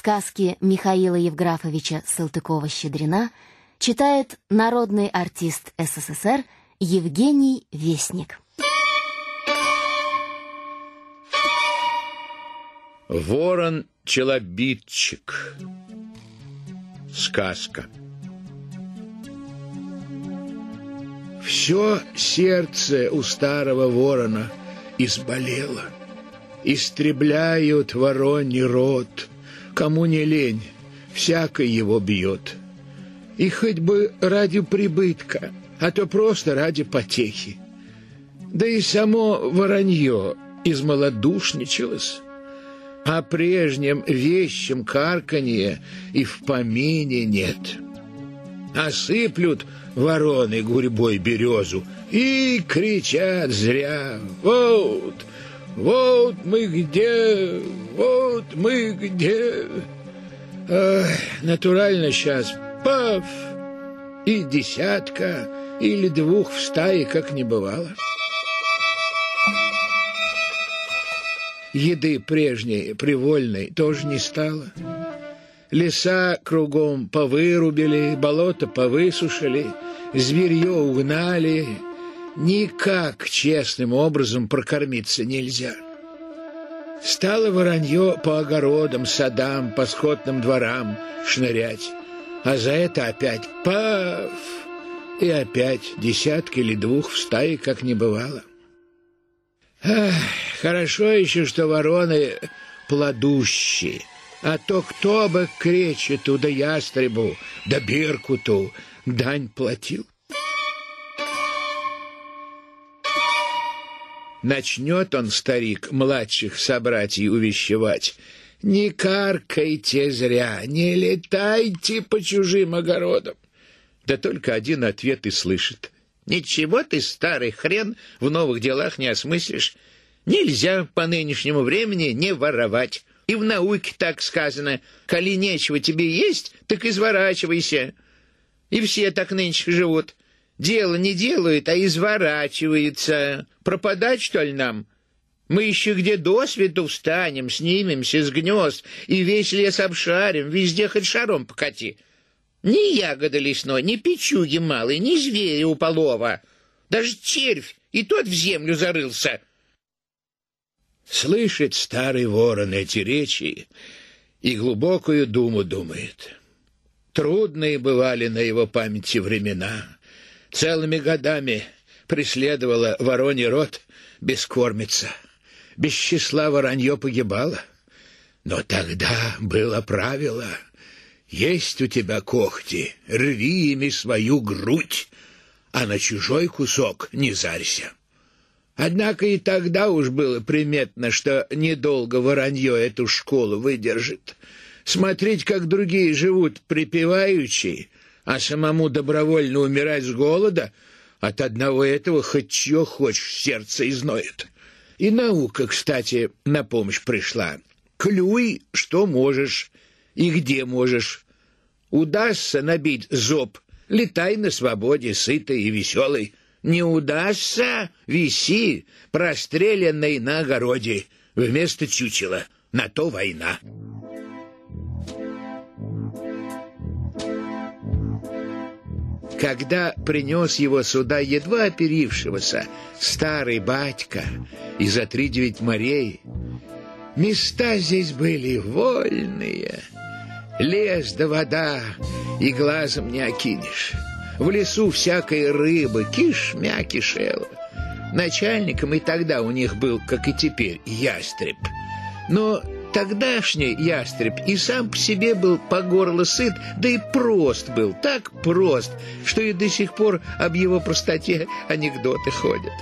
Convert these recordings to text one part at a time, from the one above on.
Сказки Михаила Евграфовича Салтыкова-Щедрина читает народный артист СССР Евгений Вестник. Ворон-челобитчик. Сказка. Все сердце у старого ворона изболело. Истребляют вороний род. Кому не лень, всякой его бьет. И хоть бы ради прибытка, а то просто ради потехи. Да и само воронье измалодушничалось. О прежнем вещем карканье и в помине нет. Осыплют вороны гурьбой березу и кричат зря «Вот, вот мы где, вот мы где!» Эх, Натурально сейчас паф и десятка или двух в стае, как не бывало. Еды прежней, привольной, тоже не стало. Леса кругом повырубили, болото повысушили, зверье угнали. Никак честным образом прокормиться нельзя. Стало воронье по огородам, садам, по скотным дворам шнырять. А за это опять паф! И опять десятки или двух в стае, как не бывало. Ах, хорошо еще, что вороны плодущие, а то кто бы кречету да ястребу да беркуту дань платил. Начнет он, старик, младших собратьев увещевать. Не каркайте зря, не летайте по чужим огородам. Да только один ответ и слышит. Ничего ты, старый хрен, в новых делах не осмыслишь. Нельзя по нынешнему времени не воровать. И в науке так сказано, коли нечего тебе есть, так изворачивайся. И все так нынче живут. Дело не делают, а изворачиваются. Пропадать, что ли, нам? Мы еще где до свету встанем, снимемся с гнезд и весь лес обшарим, везде хоть шаром покати. Ни ягоды лесной, ни печуги малой, ни зверя у полова. Даже червь, и тот в землю зарылся. Слышит старый ворон эти речи и глубокую думу думает. Трудные бывали на его памяти времена. Целыми годами преследовала вороний род бескормица. Без числа воронье погибало. Но тогда было правило — есть у тебя когти, рви ими свою грудь, а на чужой кусок не зарься. Однако и тогда уж было приметно, что недолго воронье эту школу выдержит. Смотреть, как другие живут припеваючи, а самому добровольно умирать с голода, от одного этого хоть чье хочешь сердце изноет. И наука, кстати, на помощь пришла. Клюй, что можешь, и где можешь. Удастся набить зоб, летай на свободе, сытый и веселый. Не удастся, виси, простреленный на огороде, вместо чучела. На то война. Когда принес его сюда едва оперившегося старый батька и за три девять морей, места здесь были вольные — Лес да вода, и глазом не окинешь. В лесу всякой рыбы кишмя кишела. Начальником и тогда у них был, как и теперь, ястреб. Но тогдашний ястреб и сам по себе был по горло сыт, да и прост был, так прост, что и до сих пор об его простоте анекдоты ходят.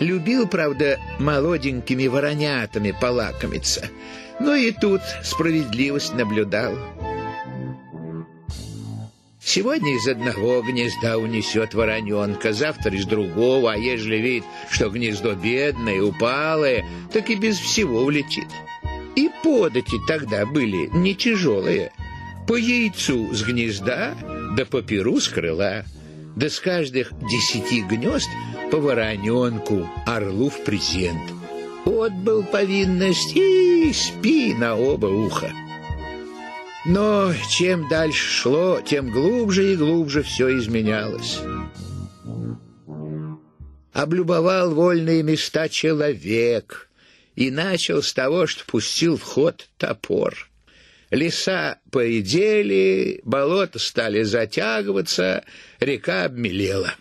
Любил, правда, молоденькими воронятами полакомиться, но и тут справедливость наблюдал. Сегодня из одного гнезда унесет вороненка, завтра из другого, а ежели видит, что гнездо бедное, упалое, так и без всего улетит. И подати тогда были не тяжелые. По яйцу с гнезда, да по перу с крыла, да с каждых десяти гнезд по вороненку орлу в презент. Отбыл повинность и спи на оба уха. Но чем дальше шло, тем глубже и глубже все изменялось. Облюбовал вольные места человек и начал с того, что пустил в ход топор. Леса поредели, болота стали затягиваться, река обмелела.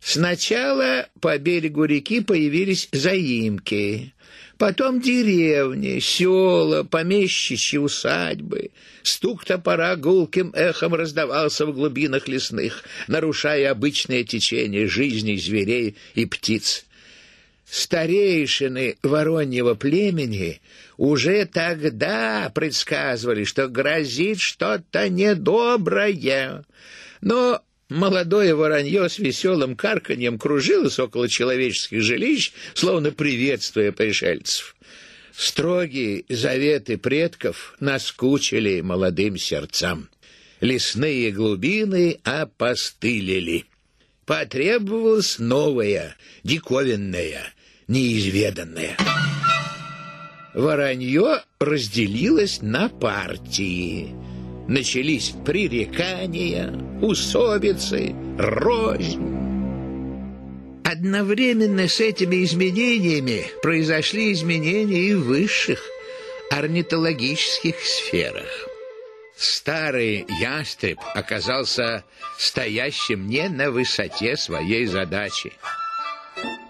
Сначала по берегу реки появились заимки, потом деревни, села, помещичьи усадьбы. Стук топора гулким эхом раздавался в глубинах лесных, нарушая обычное течение жизни зверей и птиц. Старейшины вороньего племени уже тогда предсказывали, что грозит что-то недоброе. Но Молодое воронье с веселым карканьем кружилось около человеческих жилищ, словно приветствуя пришельцев. Строгие заветы предков наскучили молодым сердцам. Лесные глубины опостылили. Потребовалось новое, диковинное, неизведанное. Воронье разделилось на партии — начались пререкания, усобицы, рознь. Одновременно с этими изменениями произошли изменения и в высших орнитологических сферах. Старый ястреб оказался стоящим не на высоте своей задачи.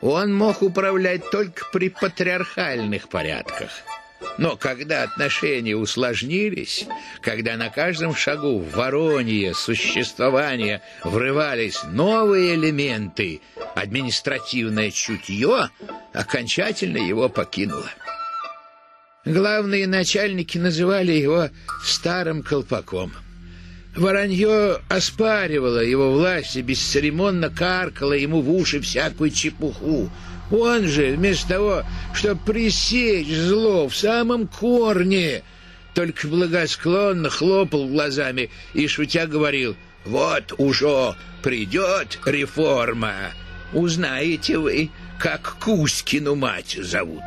Он мог управлять только при патриархальных порядках – но когда отношения усложнились, когда на каждом шагу в воронье существования врывались новые элементы, административное чутье окончательно его покинуло. Главные начальники называли его «старым колпаком». Воронье оспаривало его власть и бесцеремонно каркало ему в уши всякую чепуху, он же, вместо того, чтобы пресечь зло в самом корне, только благосклонно хлопал глазами и, шутя, говорил, «Вот уже придет реформа, узнаете вы, как Кузькину мать зовут».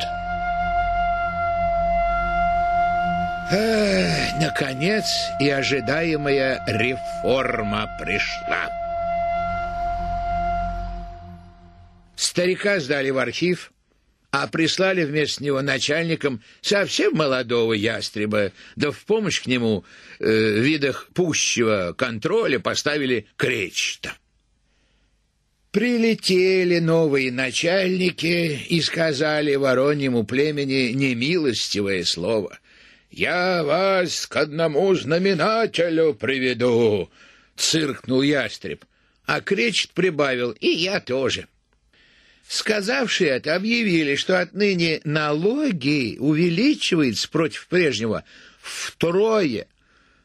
Наконец и ожидаемая реформа пришла. Старика сдали в архив, а прислали вместо него начальником совсем молодого ястреба, да в помощь к нему э, видах пущего контроля поставили кречета. Прилетели новые начальники и сказали вороньему племени немилостивое слово. «Я вас к одному знаменателю приведу!» — циркнул ястреб, а кречет прибавил «И я тоже». Сказавшие это, объявили, что отныне налоги увеличиваются против прежнего втрое,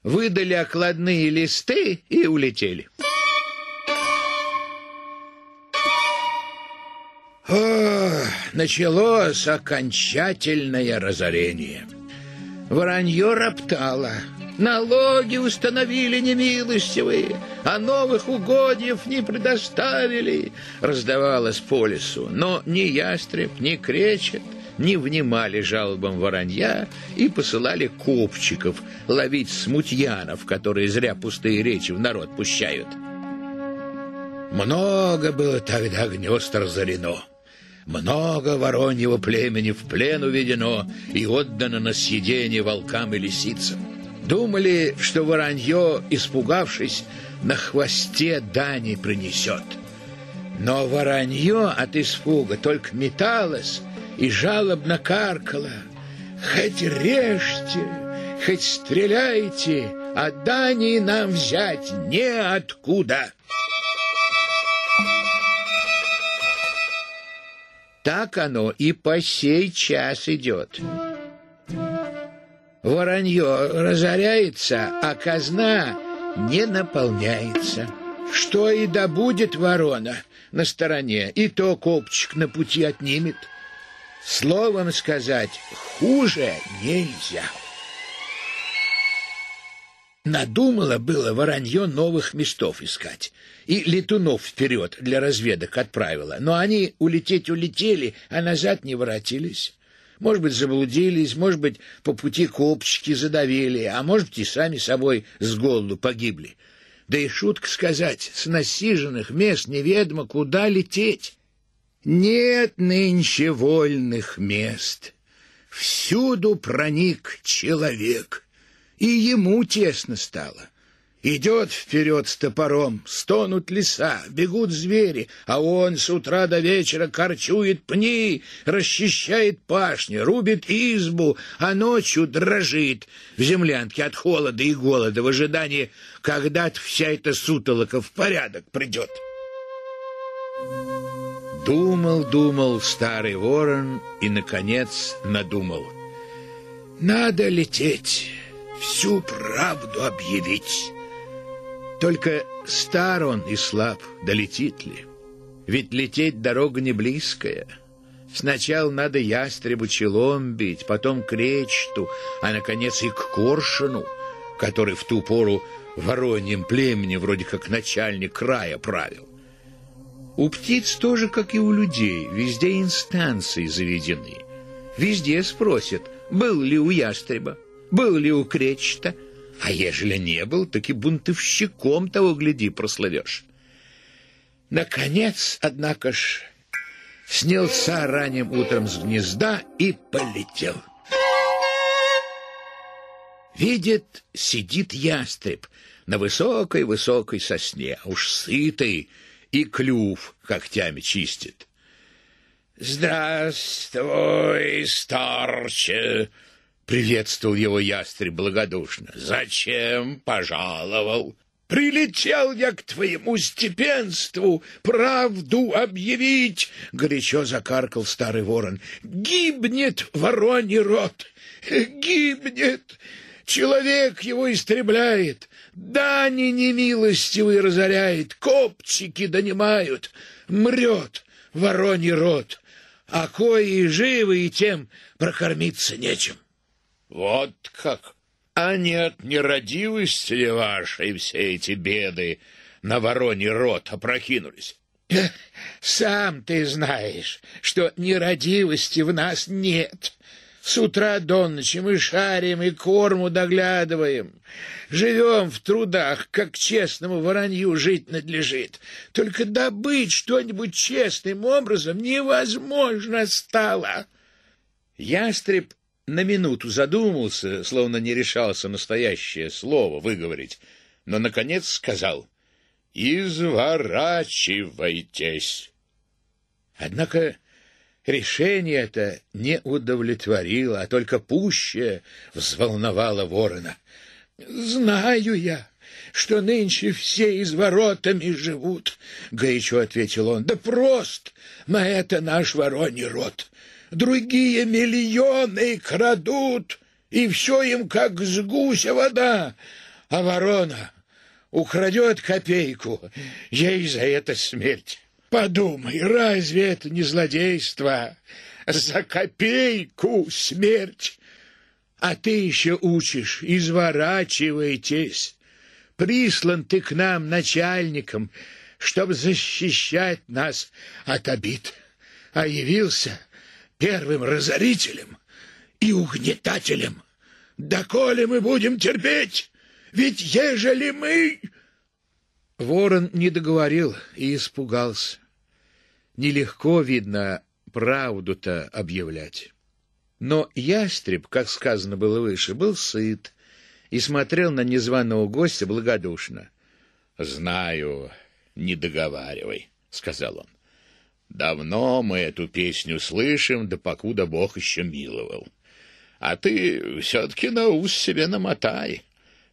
выдали окладные листы и улетели. О, началось окончательное разорение. Воронье роптало — Налоги установили немилостивые, а новых угодьев не предоставили, раздавалось по лесу. Но ни ястреб, ни кречет не внимали жалобам воронья и посылали копчиков ловить смутьянов, которые зря пустые речи в народ пущают. Много было тогда гнезд разорено. Много вороньего племени в плен уведено и отдано на съедение волкам и лисицам. Думали, что воронье, испугавшись, на хвосте дани принесет. Но воронье от испуга только металось и жалобно каркало. Хоть режьте, хоть стреляйте, а дани нам взять неоткуда. Так оно и по сей час идет. Воронье разоряется, а казна не наполняется. Что и добудет ворона на стороне, и то копчик на пути отнимет. Словом сказать, хуже нельзя. Надумало было воронье новых местов искать, и летунов вперед для разведок отправила, но они улететь улетели, а назад не воротились. Может быть, заблудились, может быть, по пути копчики задавили, а может быть, и сами собой с голоду погибли. Да и шутка сказать, с насиженных мест неведомо куда лететь. Нет нынче вольных мест. Всюду проник человек, и ему тесно стало. Идет вперед с топором, стонут леса, бегут звери, а он с утра до вечера корчует пни, расчищает пашни, рубит избу, а ночью дрожит в землянке от холода и голода в ожидании, когда-то вся эта сутолока в порядок придет. Думал, думал старый ворон и, наконец, надумал. Надо лететь, всю правду объявить. Только стар он и слаб, долетит ли? Ведь лететь дорога не близкая. Сначала надо ястребу челом бить, потом к речту, а, наконец, и к коршуну, который в ту пору вороньем племени вроде как начальник края правил. У птиц тоже, как и у людей, везде инстанции заведены. Везде спросят, был ли у ястреба, был ли у кречета, а ежели не был, так и бунтовщиком того, гляди, прославешь. Наконец, однако ж, снялся ранним утром с гнезда и полетел. Видит, сидит ястреб на высокой-высокой сосне, уж сытый, и клюв когтями чистит. «Здравствуй, старче!» — приветствовал его ястреб благодушно. «Зачем пожаловал?» «Прилетел я к твоему степенству правду объявить!» — горячо закаркал старый ворон. «Гибнет вороний род! Гибнет! Человек его истребляет, дани немилостивый разоряет, копчики донимают, мрет вороний род, а кои живы и тем прокормиться нечем. Вот как! А нет нерадивости ли вашей все эти беды на вороний рот опрокинулись? Сам ты знаешь, что нерадивости в нас нет, с утра до ночи мы шарим и корму доглядываем. Живем в трудах, как честному воронью жить надлежит. Только добыть что-нибудь честным образом невозможно стало. Ястреб на минуту задумался, словно не решался настоящее слово выговорить, но, наконец, сказал «Изворачивайтесь». Однако Решение это не удовлетворило, а только пуще взволновало ворона. «Знаю я, что нынче все изворотами живут», — горячо ответил он. «Да прост, на это наш вороний род. Другие миллионы крадут, и все им как с гуся вода, а ворона украдет копейку, ей за это смерть». Подумай, разве это не злодейство? За копейку смерть! А ты еще учишь, изворачивайтесь. Прислан ты к нам начальником, чтобы защищать нас от обид, а явился первым разорителем и угнетателем. Доколе мы будем терпеть? Ведь ежели мы... Ворон не договорил и испугался. Нелегко, видно, правду-то объявлять. Но ястреб, как сказано было выше, был сыт и смотрел на незваного гостя благодушно. — Знаю, не договаривай, — сказал он. — Давно мы эту песню слышим, да покуда Бог еще миловал. А ты все-таки на ус себе намотай.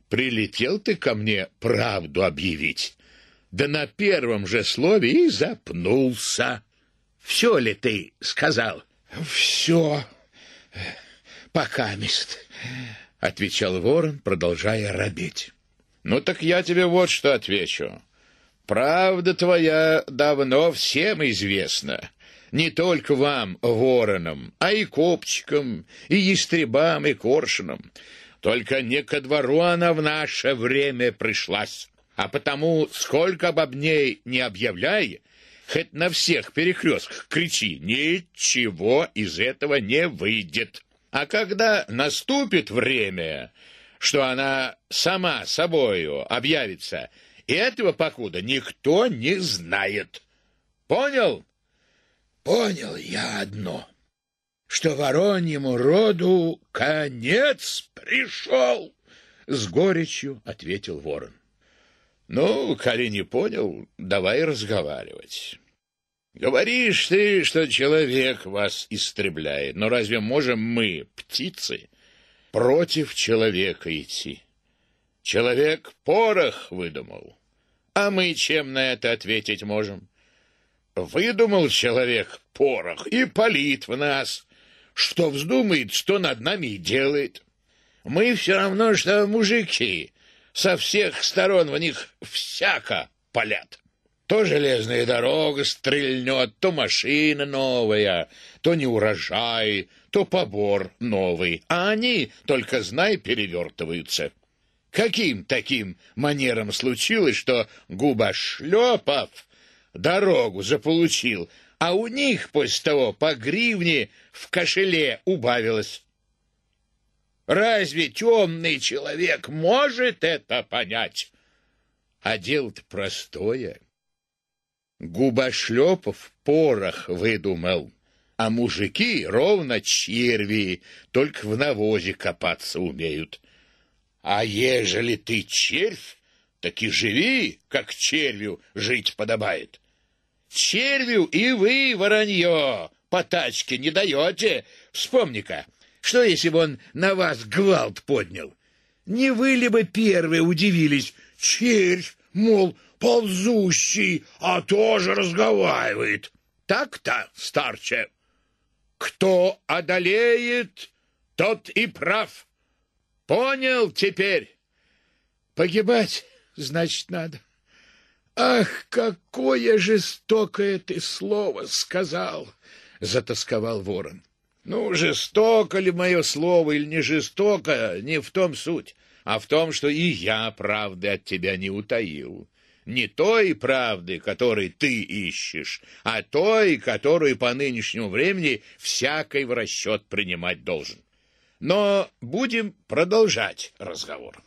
Прилетел ты ко мне правду объявить да на первом же слове и запнулся. Все ли ты сказал? Все, пока мест, отвечал ворон, продолжая робеть. Ну так я тебе вот что отвечу. Правда твоя давно всем известна. Не только вам, воронам, а и копчикам, и ястребам, и коршунам. Только не ко двору она в наше время пришлась а потому, сколько об ней не объявляй, хоть на всех перекрестках кричи, ничего из этого не выйдет. А когда наступит время, что она сама собою объявится, этого покуда никто не знает. Понял? Понял я одно, что вороньему роду конец пришел, — с горечью ответил ворон. Ну, коли не понял, давай разговаривать. Говоришь ты, что человек вас истребляет, но разве можем мы, птицы, против человека идти? Человек порох выдумал, а мы чем на это ответить можем? Выдумал человек порох и палит в нас, что вздумает, что над нами и делает. Мы все равно, что мужики, со всех сторон в них всяко палят. То железная дорога стрельнет, то машина новая, то неурожай, то побор новый, а они, только знай, перевертываются. Каким таким манером случилось, что Губошлепов дорогу заполучил, а у них после того по гривне в кошеле убавилось? Разве темный человек может это понять? А дело-то простое. Губошлепов порох выдумал, а мужики ровно черви, только в навозе копаться умеют. А ежели ты червь, так и живи, как червю жить подобает. Червю и вы, воронье, по тачке не даете. Вспомни-ка, что, если бы он на вас гвалт поднял? Не вы ли бы первые удивились? Червь, мол, ползущий, а тоже разговаривает. Так-то, старче. Кто одолеет, тот и прав. Понял теперь? Погибать, значит, надо. Ах, какое жестокое ты слово сказал, затасковал ворон. Ну, жестоко ли мое слово или не жестоко, не в том суть, а в том, что и я правды от тебя не утаил. Не той правды, которой ты ищешь, а той, которую по нынешнему времени всякой в расчет принимать должен. Но будем продолжать разговор.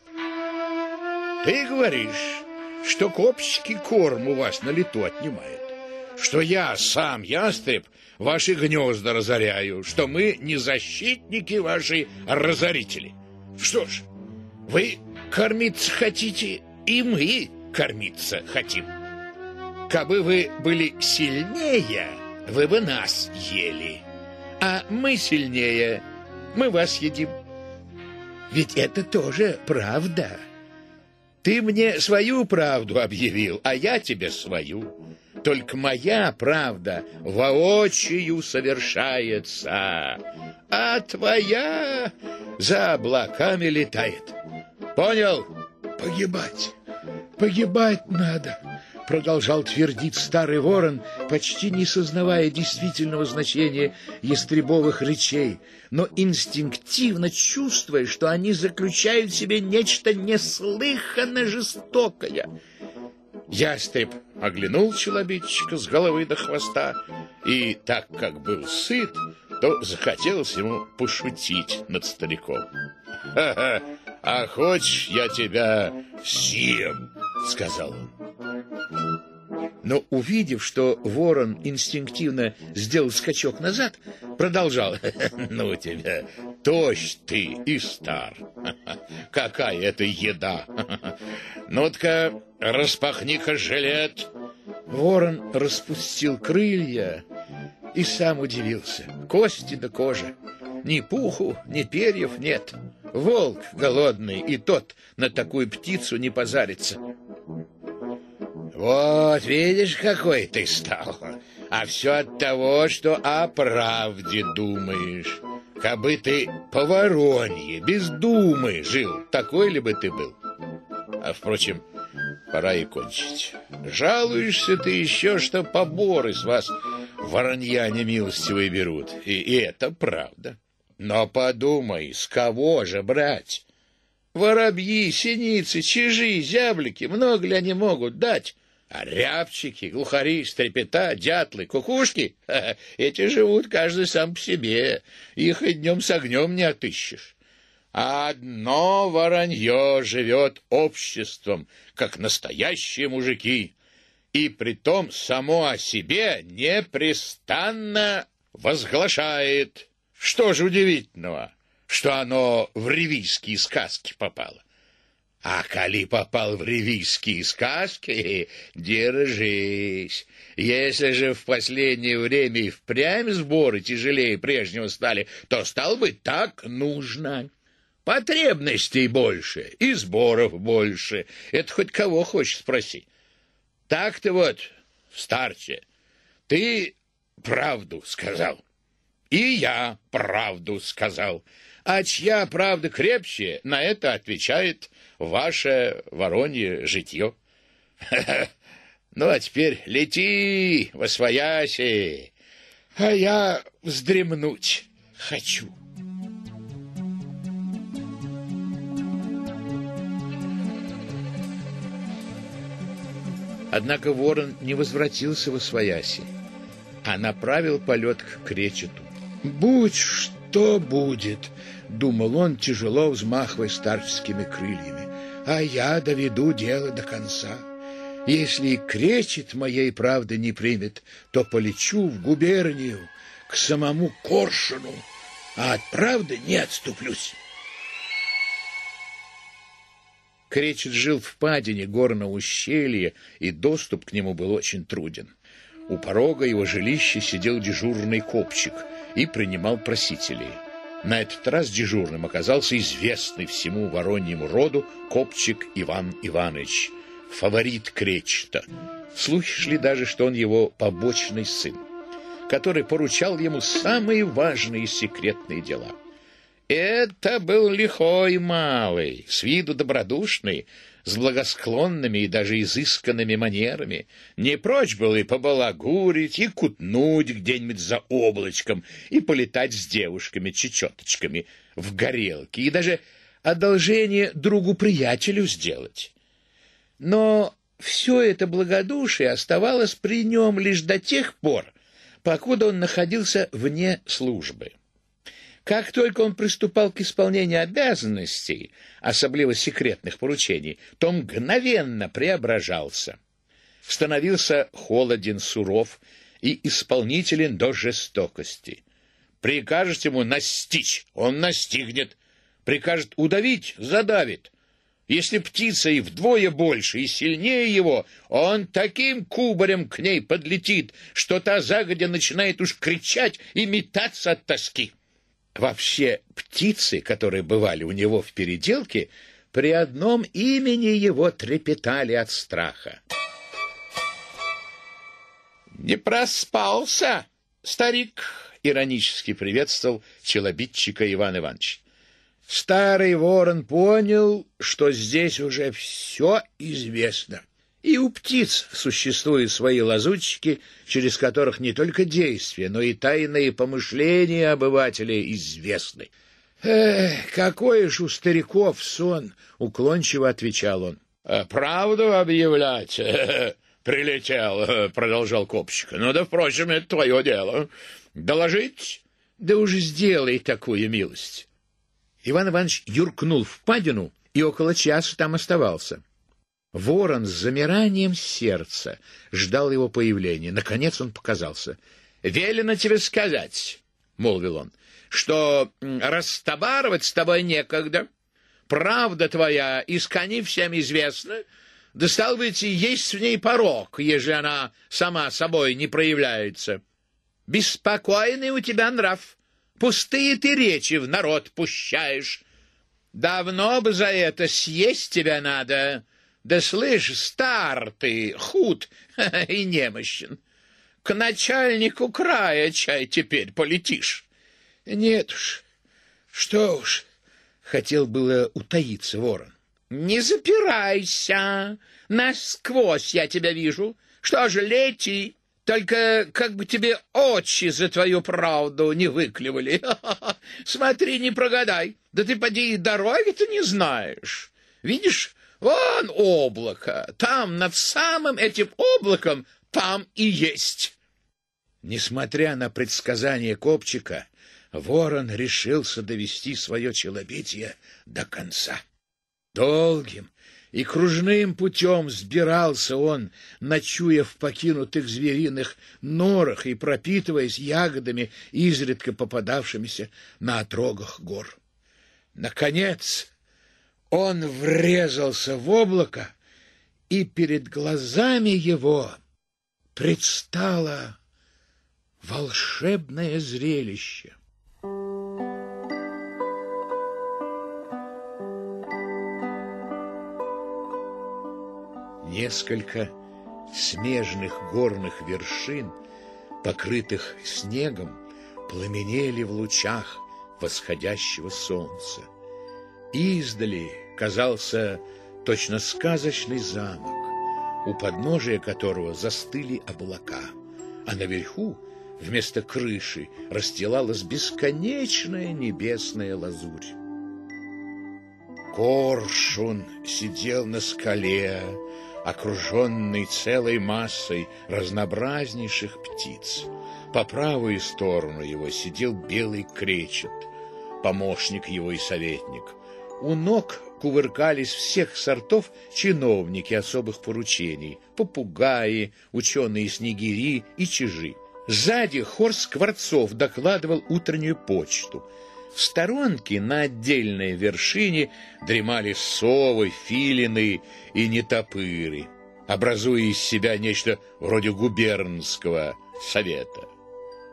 Ты говоришь, что копческий корм у вас на лету отнимает, что я сам, ястреб, ваши гнезда разоряю, что мы не защитники ваши, разорители. Что ж, вы кормиться хотите, и мы кормиться хотим. Кабы вы были сильнее, вы бы нас ели, а мы сильнее, мы вас едим. Ведь это тоже правда. Ты мне свою правду объявил, а я тебе свою. Только моя правда воочию совершается, а твоя за облаками летает. Понял? Погибать, погибать надо, продолжал твердить старый ворон, почти не сознавая действительного значения ястребовых речей, но инстинктивно чувствуя, что они заключают в себе нечто неслыханно жестокое. Ястреб оглянул челобитчика с головы до хвоста, и, так как был сыт, то захотелось ему пошутить над стариком. «Ха-ха! А хочешь, я тебя съем?» — сказал он. Но, увидев, что ворон инстинктивно сделал скачок назад, продолжал. «Ну тебя, тощ ты и стар! Какая это еда! Ну-ка, распахни-ка жилет!» Ворон распустил крылья и сам удивился. Кости да кожа. Ни пуху, ни перьев нет. Волк голодный, и тот на такую птицу не позарится. Вот, видишь, какой ты стал. А все от того, что о правде думаешь. Кабы ты по воронье, без думы жил, такой ли бы ты был? А, впрочем, пора и кончить. Жалуешься ты еще, что поборы с вас воронья немилостивые берут. И, и это правда. Но подумай, с кого же брать? Воробьи, синицы, чижи, зяблики, много ли они могут дать? А рябчики, глухари, стрепета, дятлы, кукушки — эти живут каждый сам по себе. Их и днем с огнем не отыщешь. Одно воронье живет обществом, как настоящие мужики, и притом само о себе непрестанно возглашает. Что же удивительного, что оно в ревийские сказки попало? А коли попал в ревизские сказки, держись. Если же в последнее время и впрямь сборы тяжелее прежнего стали, то, стал быть, так нужно. Потребностей больше и сборов больше. Это хоть кого хочешь спроси. Так-то вот, старче, ты правду сказал. И я правду сказал. А чья правда крепче, на это отвечает ваше воронье житье. Ну, а теперь лети, восвояси, а я вздремнуть хочу. Однако ворон не возвратился во свояси, а направил полет к кречету. «Будь что будет!» — думал он, тяжело взмахивая старческими крыльями. «А я доведу дело до конца. Если и кречет моей правды не примет, то полечу в губернию к самому Коршуну, а от правды не отступлюсь». Кречет жил в падине горного ущелья, и доступ к нему был очень труден. У порога его жилища сидел дежурный копчик и принимал просителей. На этот раз дежурным оказался известный всему вороньему роду копчик Иван Иванович, фаворит Кречета. Слухи шли даже, что он его побочный сын, который поручал ему самые важные секретные дела. Это был лихой малый, с виду добродушный, с благосклонными и даже изысканными манерами. Не прочь был и побалагурить, и кутнуть где-нибудь за облачком, и полетать с девушками-чечеточками в горелке, и даже одолжение другу-приятелю сделать. Но все это благодушие оставалось при нем лишь до тех пор, покуда он находился вне службы. Как только он приступал к исполнению обязанностей, особенно секретных поручений, то мгновенно преображался. Становился холоден, суров и исполнителен до жестокости. Прикажет ему настичь, он настигнет. Прикажет удавить, задавит. Если птица и вдвое больше и сильнее его, он таким кубарем к ней подлетит, что та загодя начинает уж кричать и метаться от тоски. Вообще, птицы, которые бывали у него в переделке, при одном имени его трепетали от страха. «Не проспался, старик!» — иронически приветствовал челобитчика Иван Иванович. Старый ворон понял, что здесь уже все известно — и у птиц существуют свои лазутчики, через которых не только действия, но и тайные помышления обывателей известны. «Эх, какой ж у стариков сон!» — уклончиво отвечал он. «А «Правду объявлять?» «Прилетел», — продолжал Копчик. «Ну да, впрочем, это твое дело. Доложить?» «Да уж сделай такую милость». Иван Иванович юркнул в падину и около часа там оставался. Ворон с замиранием сердца ждал его появления. Наконец он показался. «Велено тебе сказать», — молвил он, — «что растобарывать с тобой некогда. Правда твоя из кони всем известна, да, стал быть, есть в ней порог, ежели она сама собой не проявляется. Беспокойный у тебя нрав, пустые ты речи в народ пущаешь. Давно бы за это съесть тебя надо». Да слышь, стар ты, худ и немощен. К начальнику края чай теперь полетишь. Нет уж, что уж, хотел было утаиться ворон. Не запирайся, насквозь я тебя вижу. Что же, лети, только как бы тебе очи за твою правду не выклевали. Смотри, не прогадай. Да ты поди и дороги-то не знаешь. Видишь, Вон облако, там над самым этим облаком там и есть. Несмотря на предсказание Копчика, ворон решился довести свое челобитие до конца. Долгим и кружным путем сбирался он, ночуя в покинутых звериных норах и пропитываясь ягодами, изредка попадавшимися на отрогах гор. Наконец он врезался в облако, и перед глазами его предстало волшебное зрелище. Несколько смежных горных вершин, покрытых снегом, пламенели в лучах восходящего солнца. Издали казался точно сказочный замок, у подножия которого застыли облака, а наверху вместо крыши расстилалась бесконечная небесная лазурь. Коршун сидел на скале, окруженный целой массой разнообразнейших птиц. По правую сторону его сидел белый кречет, помощник его и советник. У ног кувыркались всех сортов чиновники особых поручений, попугаи, ученые-снегири и чижи. Сзади хор скворцов докладывал утреннюю почту. В сторонке на отдельной вершине дремали совы, филины и нетопыры, образуя из себя нечто вроде губернского совета.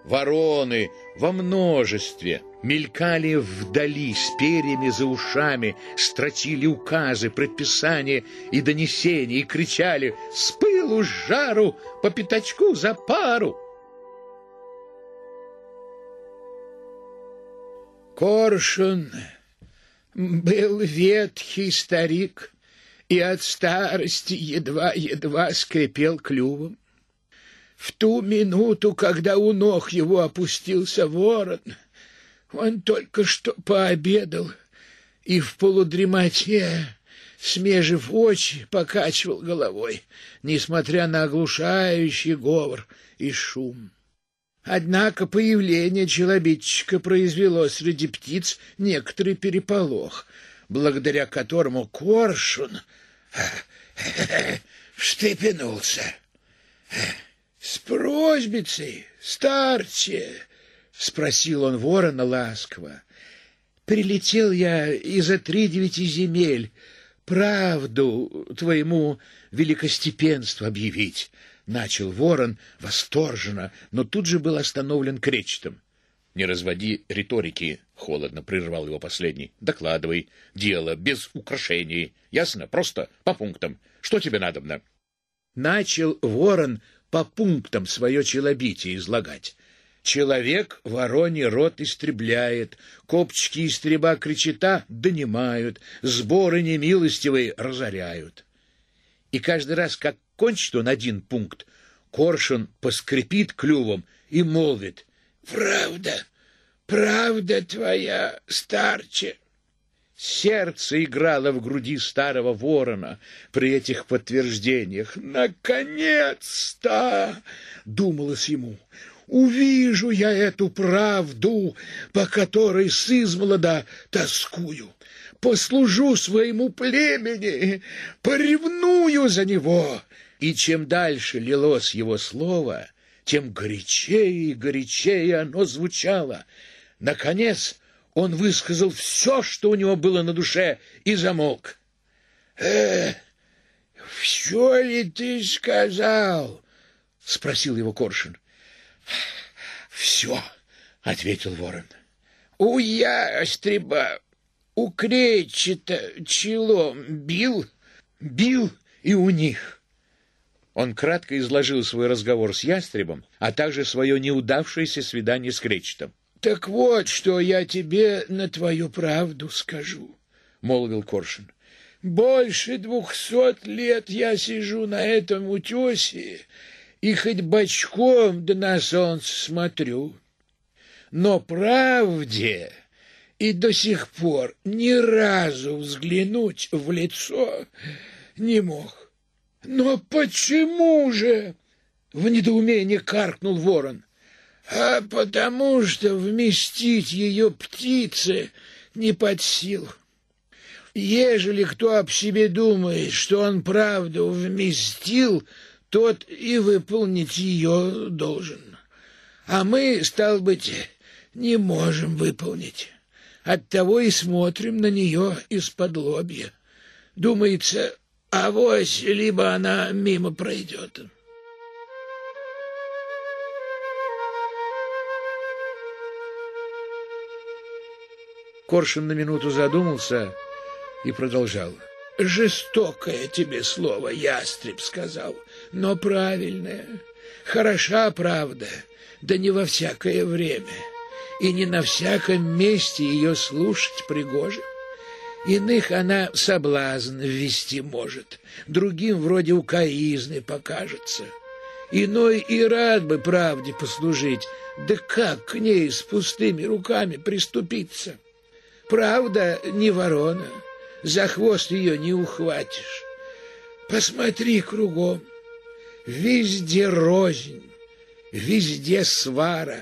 Вороны во множестве мелькали вдали с перьями за ушами, строчили указы, предписания и донесения и кричали «С пылу, с жару, по пятачку за пару!» Коршун был ветхий старик и от старости едва-едва скрипел клювом. В ту минуту, когда у ног его опустился ворон, он только что пообедал и в полудремоте, смежив очи, покачивал головой, несмотря на оглушающий говор и шум. Однако появление челобитчика произвело среди птиц некоторый переполох, благодаря которому коршун встрепенулся. С просьбицей, старче, спросил он ворона ласково. Прилетел я из-за три девяти земель правду твоему великостепенству объявить, начал ворон восторженно, но тут же был остановлен кречетом. Не разводи риторики, холодно прервал его последний. Докладывай, дело без украшений. Ясно? Просто по пунктам. Что тебе надобно? Начал ворон по пунктам свое челобитие излагать. Человек вороний рот истребляет, копчики истреба кричита донимают, сборы немилостивые разоряют. И каждый раз, как кончит он один пункт, коршун поскрипит клювом и молвит «Правда, правда твоя, старче!» Сердце играло в груди старого ворона при этих подтверждениях. «Наконец-то!» — думалось ему. «Увижу я эту правду, по которой с измолода тоскую. Послужу своему племени, поревную за него». И чем дальше лилось его слово, тем горячее и горячее оно звучало. Наконец он высказал все, что у него было на душе, и замолк. «Э, все ли ты сказал?» — спросил его Коршин. «Все», — ответил ворон. «У ястреба, у кречета челом бил, бил и у них». Он кратко изложил свой разговор с ястребом, а также свое неудавшееся свидание с кречетом. Так вот, что я тебе на твою правду скажу, молвил Коршун. Больше двухсот лет я сижу на этом утесе и хоть бочком да на солнце смотрю. Но правде и до сих пор ни разу взглянуть в лицо не мог. Но почему же? В недоумении каркнул ворон. А потому что вместить ее птицы не под силу. Ежели кто об себе думает, что он правду вместил, тот и выполнить ее должен. А мы, стал быть, не можем выполнить. Оттого и смотрим на нее из-под лобья. Думается, авось, либо она мимо пройдет. Коршун на минуту задумался и продолжал. «Жестокое тебе слово, ястреб сказал, но правильное. Хороша правда, да не во всякое время, и не на всяком месте ее слушать пригоже. Иных она соблазн ввести может, другим вроде укоизны покажется. Иной и рад бы правде послужить, да как к ней с пустыми руками приступиться?» Правда, не ворона, за хвост ее не ухватишь. Посмотри кругом, везде рознь, везде свара.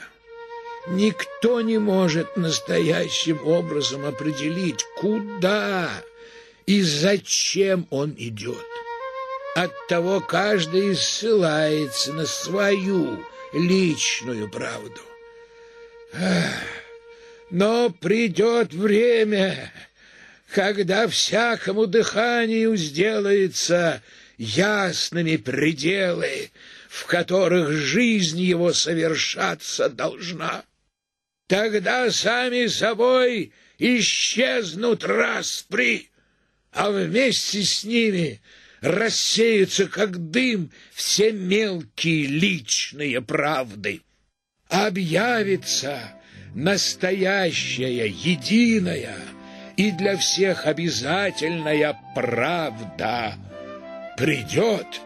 Никто не может настоящим образом определить, куда и зачем он идет. Оттого каждый ссылается на свою личную правду. Ах! Но придет время, когда всякому дыханию сделается ясными пределы, в которых жизнь его совершаться должна. Тогда сами собой исчезнут распри, а вместе с ними рассеются, как дым, все мелкие личные правды. Объявится настоящая, единая и для всех обязательная правда придет,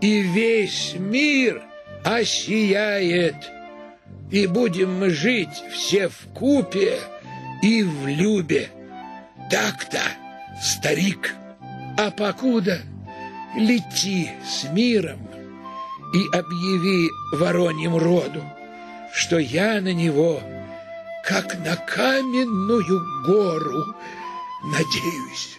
и весь мир осияет, и будем мы жить все в купе и в любе. Так-то, старик, а покуда лети с миром и объяви вороньим роду, что я на него — как на каменную гору, надеюсь.